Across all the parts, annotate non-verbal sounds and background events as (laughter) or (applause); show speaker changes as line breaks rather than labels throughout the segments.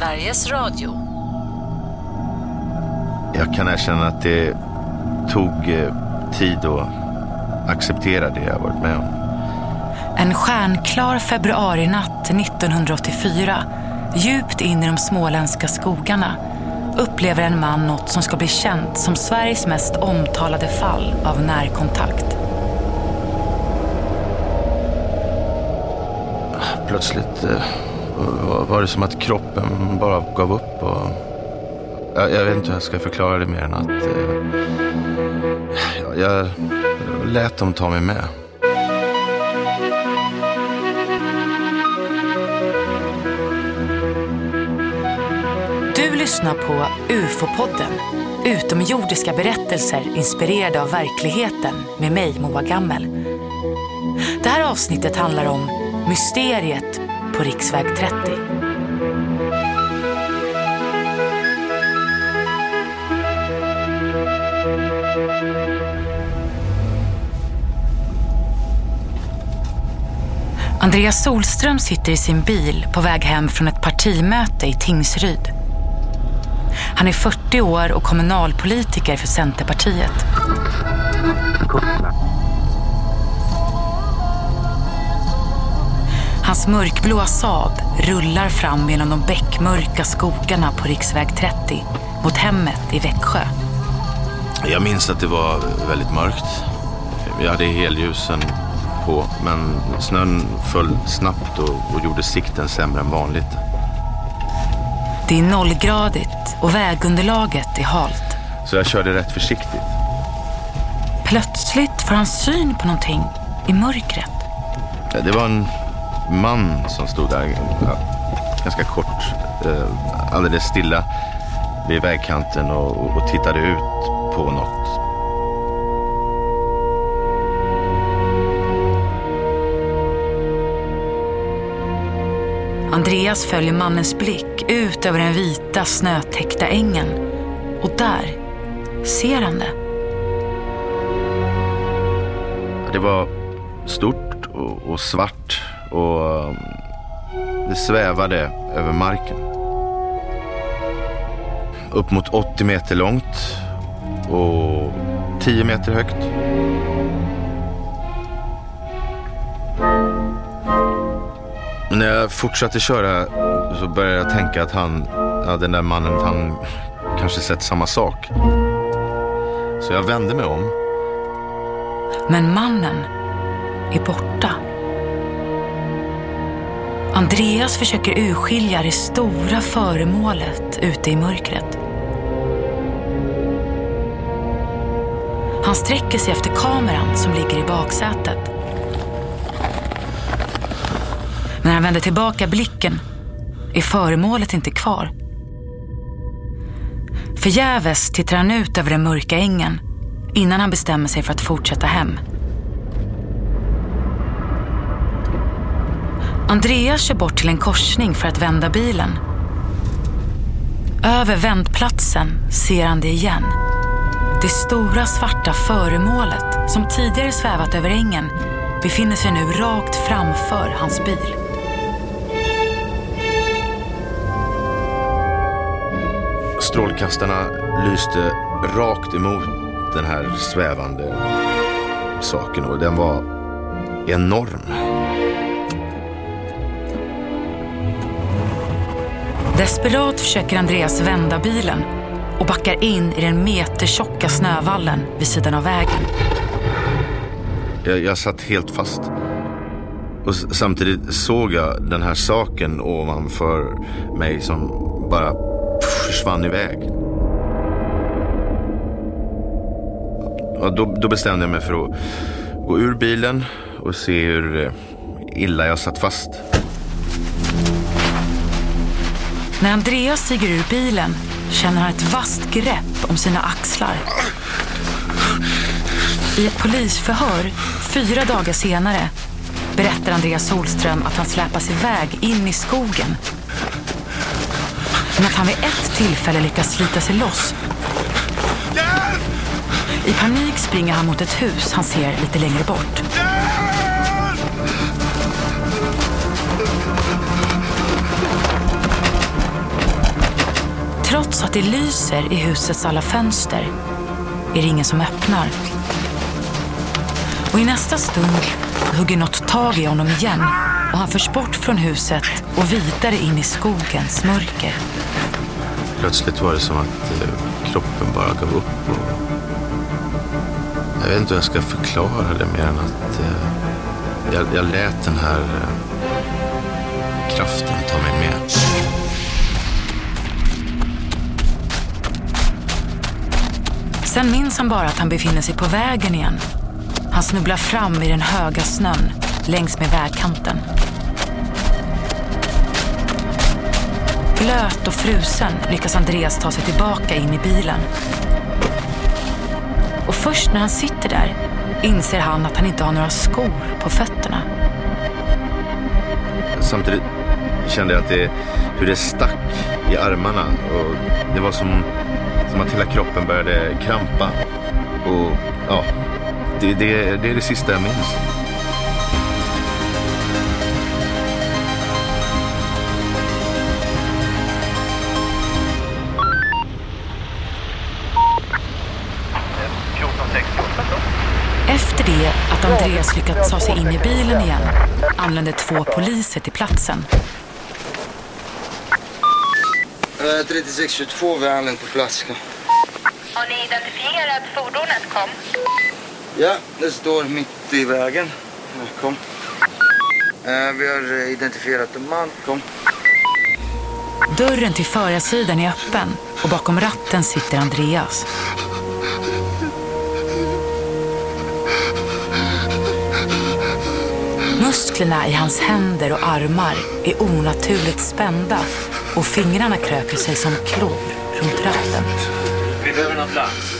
Sveriges Radio.
Jag kan erkänna att det tog eh, tid att acceptera det jag varit med om.
En stjärnklar februarinatt 1984, djupt in i de småländska skogarna, upplever en man något som ska bli känt som Sveriges mest omtalade fall av närkontakt.
Plötsligt var- det som att kroppen bara gav upp. Och jag, jag vet inte hur jag ska förklara det mer än att eh, jag, jag lät dem ta mig med.
Du lyssnar på UFO-podden, utomjordiska berättelser inspirerade av verkligheten med mig, Moa Gammel. Det här avsnittet handlar om mysteriet på riksväg 30. Andreas Solström sitter i sin bil på väg hem från ett partimöte i Tingsryd. Han är 40 år och kommunalpolitiker för Centerpartiet. Hans mörkblåa Saab rullar fram genom de bäckmörka skogarna på riksväg 30 mot hemmet i Växjö.
Jag minns att det var väldigt mörkt. Vi hade helljusen på, men snön föll snabbt och, och gjorde sikten sämre än vanligt.
Det är nollgradigt och vägunderlaget är halt.
Så jag körde rätt försiktigt.
Plötsligt får han syn på någonting i mörkret.
Det var en man som stod där, ganska kort, eh, alldeles stilla vid vägkanten och, och, och tittade ut på något.
Andreas följer mannens blick ut över den vita snötäckta ängen. Och där ser han det.
Det var stort och, och svart och um, det svävade över marken. Upp mot 80 meter långt och 10 meter högt. Men när jag fortsatte köra så började jag tänka att han, ja, den där mannen, han kanske sett samma sak. Så jag vände mig om
Men mannen är borta. Andreas försöker urskilja det stora föremålet ute i mörkret. Han sträcker sig efter kameran som ligger i baksätet. När han vänder tillbaka blicken är föremålet inte kvar. Förgäves tittar han ut över den mörka ängen innan han bestämmer sig för att fortsätta hem. Andrea kör bort till en korsning för att vända bilen. Över vändplatsen ser han det igen. Det stora svarta föremålet som tidigare svävat över ängen befinner sig nu rakt framför hans bil.
Strålkastarna lyste rakt emot den här svävande saken och den var enorm.
Desperat försöker Andreas vända bilen och backar in i den metertjocka snövallen vid sidan av vägen.
Jag, jag satt helt fast. Och samtidigt såg jag den här saken ovanför mig som bara försvann iväg. Och då, då bestämde jag mig för att gå ur bilen och se hur eh, illa jag satt fast.
När Andreas stiger ur bilen känner han ett vasst grepp om sina axlar. I ett polisförhör fyra dagar senare berättar Andreas Solström att han släpas iväg in i skogen. Men att han vid ett tillfälle lyckas slita sig loss. I panik springer han mot ett hus han ser lite längre bort. Trots att det lyser i husets alla fönster är det ingen som öppnar. Och i nästa stund hugger något tag i honom igen och han förs bort från huset och vidare in i skogens mörker.
Plötsligt var det som att eh, kroppen bara gav upp. Och jag vet inte hur jag ska förklara det mer än att eh, jag, jag lät den här eh, kraften ta mig med.
Sen minns han bara att han befinner sig på vägen igen. Han snubblar fram i den höga snön längs med vägkanten. Blöt och frusen lyckas Andreas ta sig tillbaka in i bilen. Och först när han sitter där inser han att han inte har några skor på fötterna.
Samtidigt kände jag att det, hur det stack i armarna. Och det var som, som att hela kroppen började krampa. Och ja, det, det, det är det sista jag minns.
Efter det att Andreas lyckats ta sig in i bilen igen anlände två poliser till platsen.
Eh, 3622 vi har anlänt på plats.
Har ni identifierat fordonet kom?
Ja, det står mitt i vägen. Kom. Eh, Vi har eh, identifierat en man. Kom.
Dörren till förarsidan är öppen och bakom ratten sitter Andreas. Musklerna i hans händer och armar är onaturligt spända och fingrarna kröker sig som klor runt ratten.
Vi behöver en ambulans.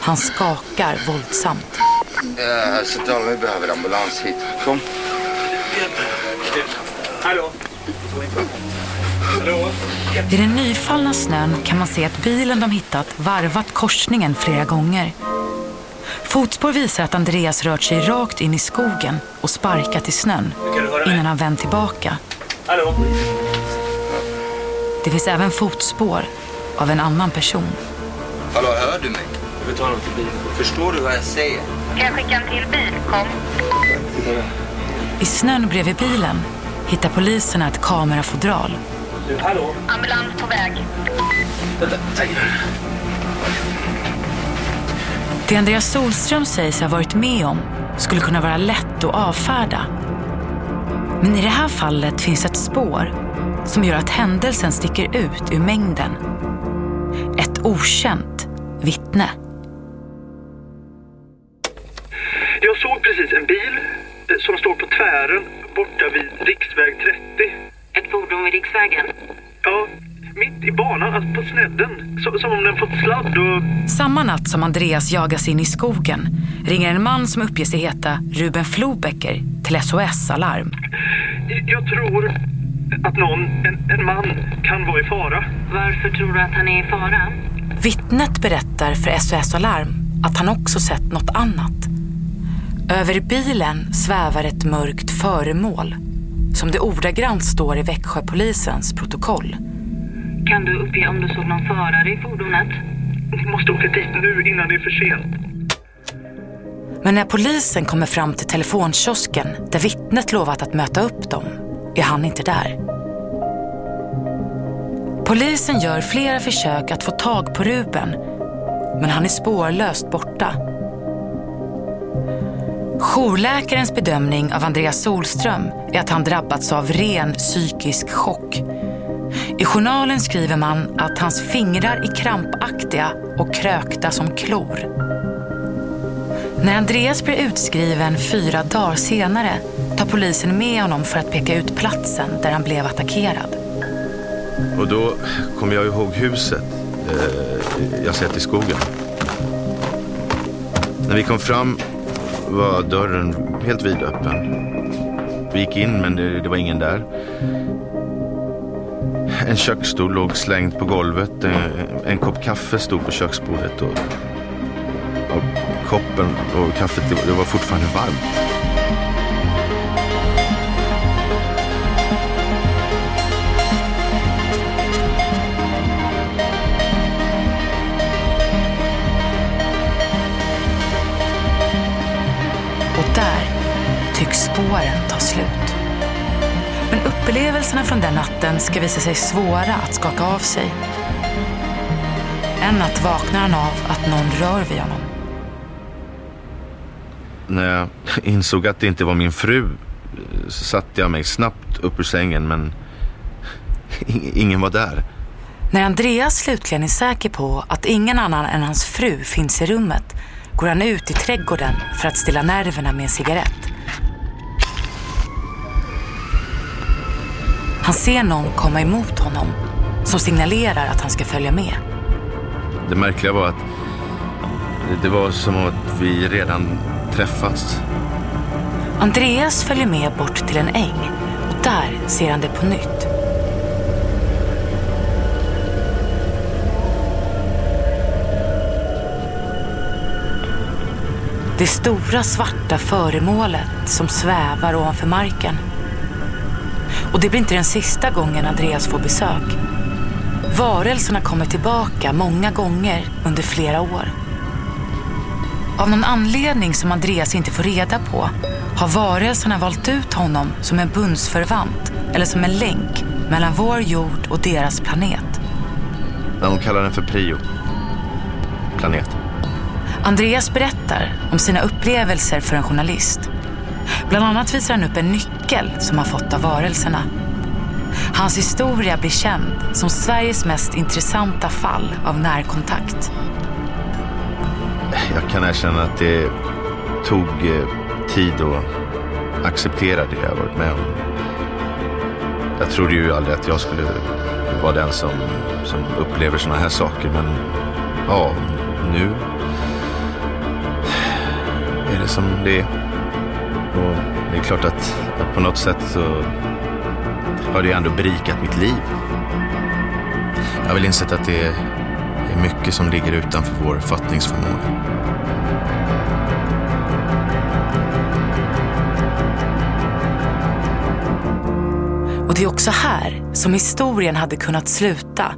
Han skakar våldsamt.
Eh, Centralen, vi behöver ambulans hit. Kom.
Hallå? Hallå?
I den nyfallna snön kan man se att bilen de hittat varvat korsningen flera gånger. Fotspår visar att Andreas rört sig rakt in i skogen och sparkat i snön innan han vänt tillbaka.
Hallå?
Det finns även fotspår av en annan person.
Hallå, hör du mig?
Vi tar honom till bilen.
Förstår du vad jag säger?
Ska jag skicka en till bil kom?
I snön bredvid bilen hittar poliserna ett kamerafodral.
Du, hallå?
Ambulans på väg.
Vänta, tack.
Det Andreas Solström säger sig ha varit med om skulle kunna vara lätt att avfärda. Men i det här fallet finns ett spår som gör att händelsen sticker ut ur mängden. Ett okänt vittne.
Jag såg precis en bil eh, som står på tvären borta vid riksväg 30.
Ett fordon vid riksvägen.
Ja, mitt i banan, alltså på snedden. Så, som om den fått sladd och...
Samma natt som Andreas jagas in i skogen ringer en man som uppger sig heta Ruben Flobecker till SOS Alarm.
Jag tror att någon, en, en man, kan vara i fara.
Varför tror du att han är i fara?
Vittnet berättar för SOS Alarm att han också sett något annat. Över bilen svävar ett mörkt föremål som det ordagrant står i Växjöpolisens protokoll.
Kan du uppge om du såg någon förare i fordonet?
Ni måste åka dit nu innan det är för sent.
Men när polisen kommer fram till telefonkiosken där vittnet lovat att möta upp dem är han inte där. Polisen gör flera försök att få tag på Ruben men han är spårlöst borta. Jourläkarens bedömning av Andreas Solström är att han drabbats av ren psykisk chock. I journalen skriver man att hans fingrar är krampaktiga och krökta som klor. När Andreas blir utskriven fyra dagar senare tar polisen med honom för att peka ut platsen där han blev attackerad.
Och då kommer jag ihåg huset eh, jag sett i skogen. När vi kom fram var dörren helt vidöppen. Vi gick in men det, det var ingen där. En köksstol låg slängd på golvet. En, en kopp kaffe stod på köksbordet. Och, och koppen och kaffet, det var, fortfarande varmt. Och där tycks spåren ta slut.
Men upplevelserna från den natten ska visa sig svåra att skaka av sig. En natt vaknar han av att någon rör vid honom.
När jag (laughs) insåg att det inte var min fru så satte jag mig snabbt upp ur sängen men (laughs) ingen var där.
När Andreas slutligen är säker på att ingen annan än hans fru finns i rummet går han ut i trädgården för att stilla nerverna med en cigarett. Han ser någon komma emot honom som signalerar att han ska följa med.
Det märkliga var att det var som att vi redan träffas.
Andreas följer med bort till en äng och där ser han det på nytt. Det stora svarta föremålet som svävar ovanför marken. Och det blir inte den sista gången Andreas får besök. Varelserna kommer tillbaka många gånger under flera år. Av någon anledning som Andreas inte får reda på har varelserna valt ut honom som en bundsförvant eller som en länk mellan vår jord och deras planet.
De kallar den för Prio. Planet.
Andreas berättar om sina upplevelser för en journalist. Bland annat visar han upp en nyckel som han fått av varelserna. Hans historia blir känd som Sveriges mest intressanta fall av närkontakt.
Jag kan erkänna att det tog eh, tid att acceptera det jag varit med om. Jag trodde ju aldrig att jag skulle vara den som, som upplever sådana här saker men ja, nu är det som det är. Och det är klart att, att på något sätt så har det ändå berikat mitt liv. Jag har väl insett att det är mycket som ligger utanför vår fattningsförmåga.
Och det är också här som historien hade kunnat sluta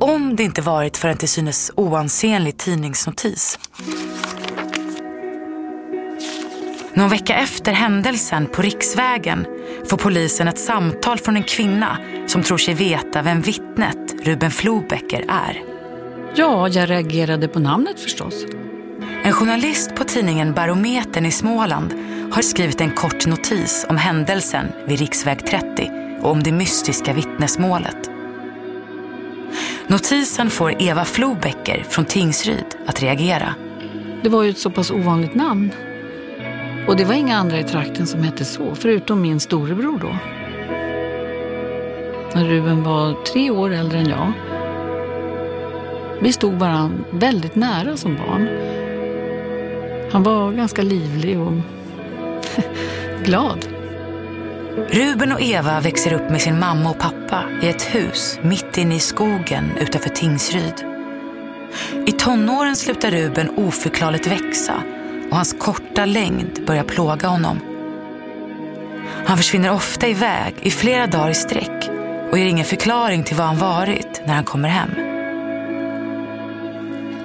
om det inte varit för en till synes oansenlig tidningsnotis. Någon vecka efter händelsen på Riksvägen får polisen ett samtal från en kvinna som tror sig veta vem vittnet Ruben Flobecker är.
Ja, jag reagerade på namnet förstås.
En journalist på tidningen Barometern i Småland har skrivit en kort notis om händelsen vid riksväg 30 och om det mystiska vittnesmålet. Notisen får Eva Flobecker från Tingsryd att reagera.
Det var ju ett så pass ovanligt namn. Och det var inga andra i trakten som hette så, förutom min storebror då. När Ruben var tre år äldre än jag. Vi stod varandra väldigt nära som barn. Han var ganska livlig och (laughs) glad.
Ruben och Eva växer upp med sin mamma och pappa i ett hus mitt inne i skogen utanför Tingsryd. I tonåren slutar Ruben oförklarligt växa och hans korta längd börjar plåga honom. Han försvinner ofta iväg i flera dagar i sträck och ger ingen förklaring till var han varit när han kommer hem.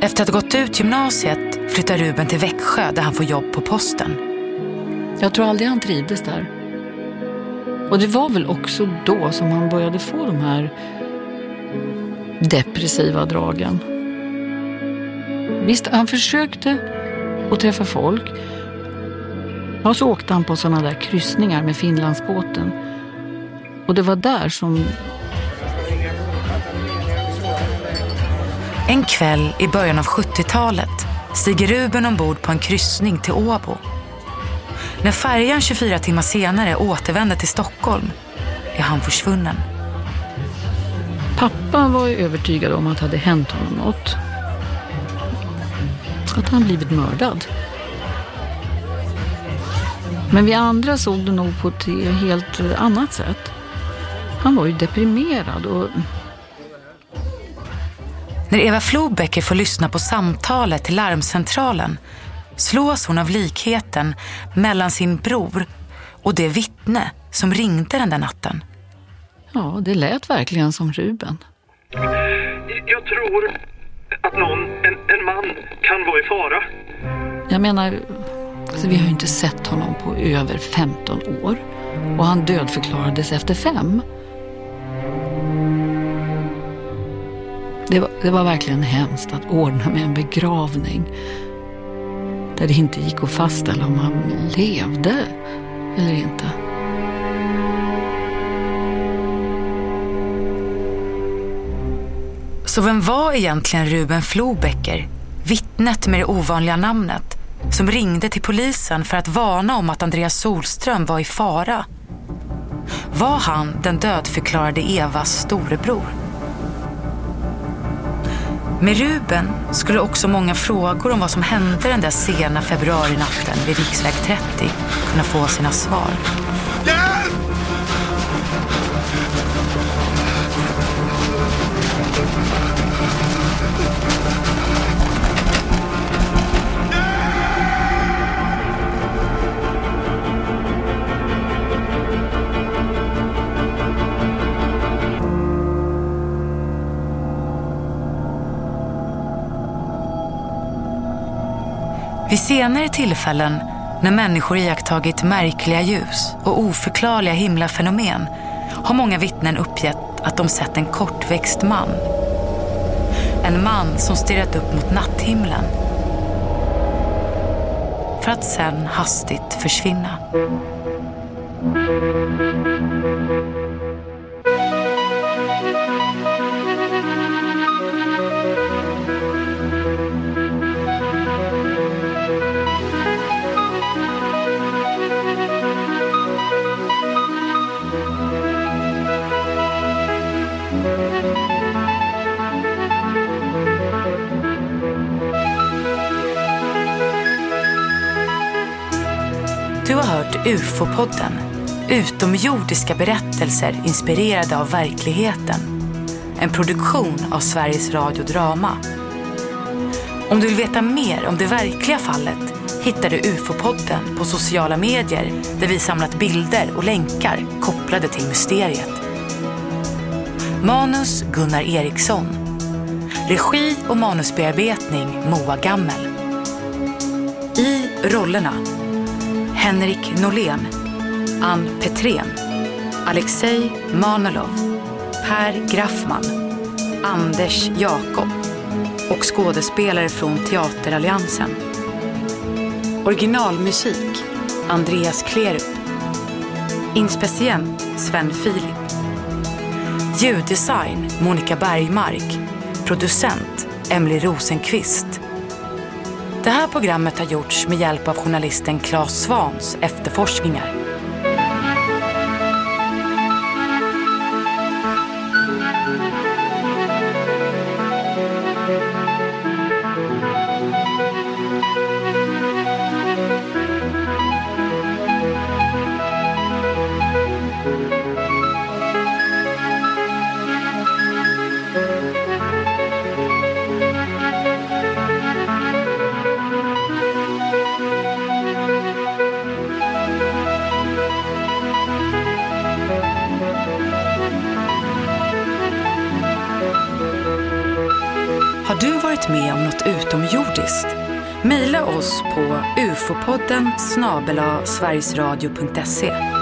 Efter att ha gått ut gymnasiet flyttar Ruben till Växjö där han får jobb på posten.
Jag tror aldrig han trivdes där. Och det var väl också då som han började få de här depressiva dragen. Visst, han försökte att träffa folk. Och så åkte han på sådana där kryssningar med Finlandsbåten. Och det var där som...
En kväll i början av 70-talet stiger Ruben ombord på en kryssning till Åbo. När färjan 24 timmar senare återvänder till Stockholm är han försvunnen.
Pappa var övertygad om att det hade hänt honom något. Att han blivit mördad. Men vi andra såg det nog på ett helt annat sätt. Han var ju deprimerad och
när Eva Flobecker får lyssna på samtalet till larmcentralen slås hon av likheten mellan sin bror och det vittne som ringde den där natten.
ja, det lät verkligen som Ruben.
Jag tror att någon, en, en man, kan vara i fara.
Jag menar, alltså vi har ju inte sett honom på över 15 år. och han dödförklarades efter fem. Det var, det var verkligen hemskt att ordna med en begravning där det inte gick att fastställa om han levde eller inte.
Så vem var egentligen Ruben Flobecker, vittnet med det ovanliga namnet, som ringde till polisen för att varna om att Andreas Solström var i fara? Var han den dödförklarade Evas storebror? Med Ruben skulle också många frågor om vad som hände den där sena februarinatten vid riksväg 30 kunna få sina svar. Vid senare tillfällen när människor iakttagit märkliga ljus och oförklarliga himlafenomen har många vittnen uppgett att de sett en kortväxt man. En man som stirrat upp mot natthimlen för att sen hastigt försvinna. UFO-podden. Utomjordiska berättelser inspirerade av verkligheten. En produktion av Sveriges Radio Drama. Om du vill veta mer om det verkliga fallet hittar du UFO-podden på sociala medier där vi samlat bilder och länkar kopplade till mysteriet. Manus Gunnar Eriksson. Regi och manusbearbetning Moa Gammel. I rollerna Henrik Norlén, Ann Petrén, Alexej Manolov, Per Graffman, Anders Jakob och skådespelare från Teateralliansen. Originalmusik Andreas Klerup. Inspecient Sven Filip. Ljuddesign Monica Bergmark. Producent Emily Rosenqvist. Det här programmet har gjorts med hjälp av journalisten Claes Svans efterforskningar. Varit med om något utomjordiskt? Maila oss på ufopodden snabela sverigesradio.se.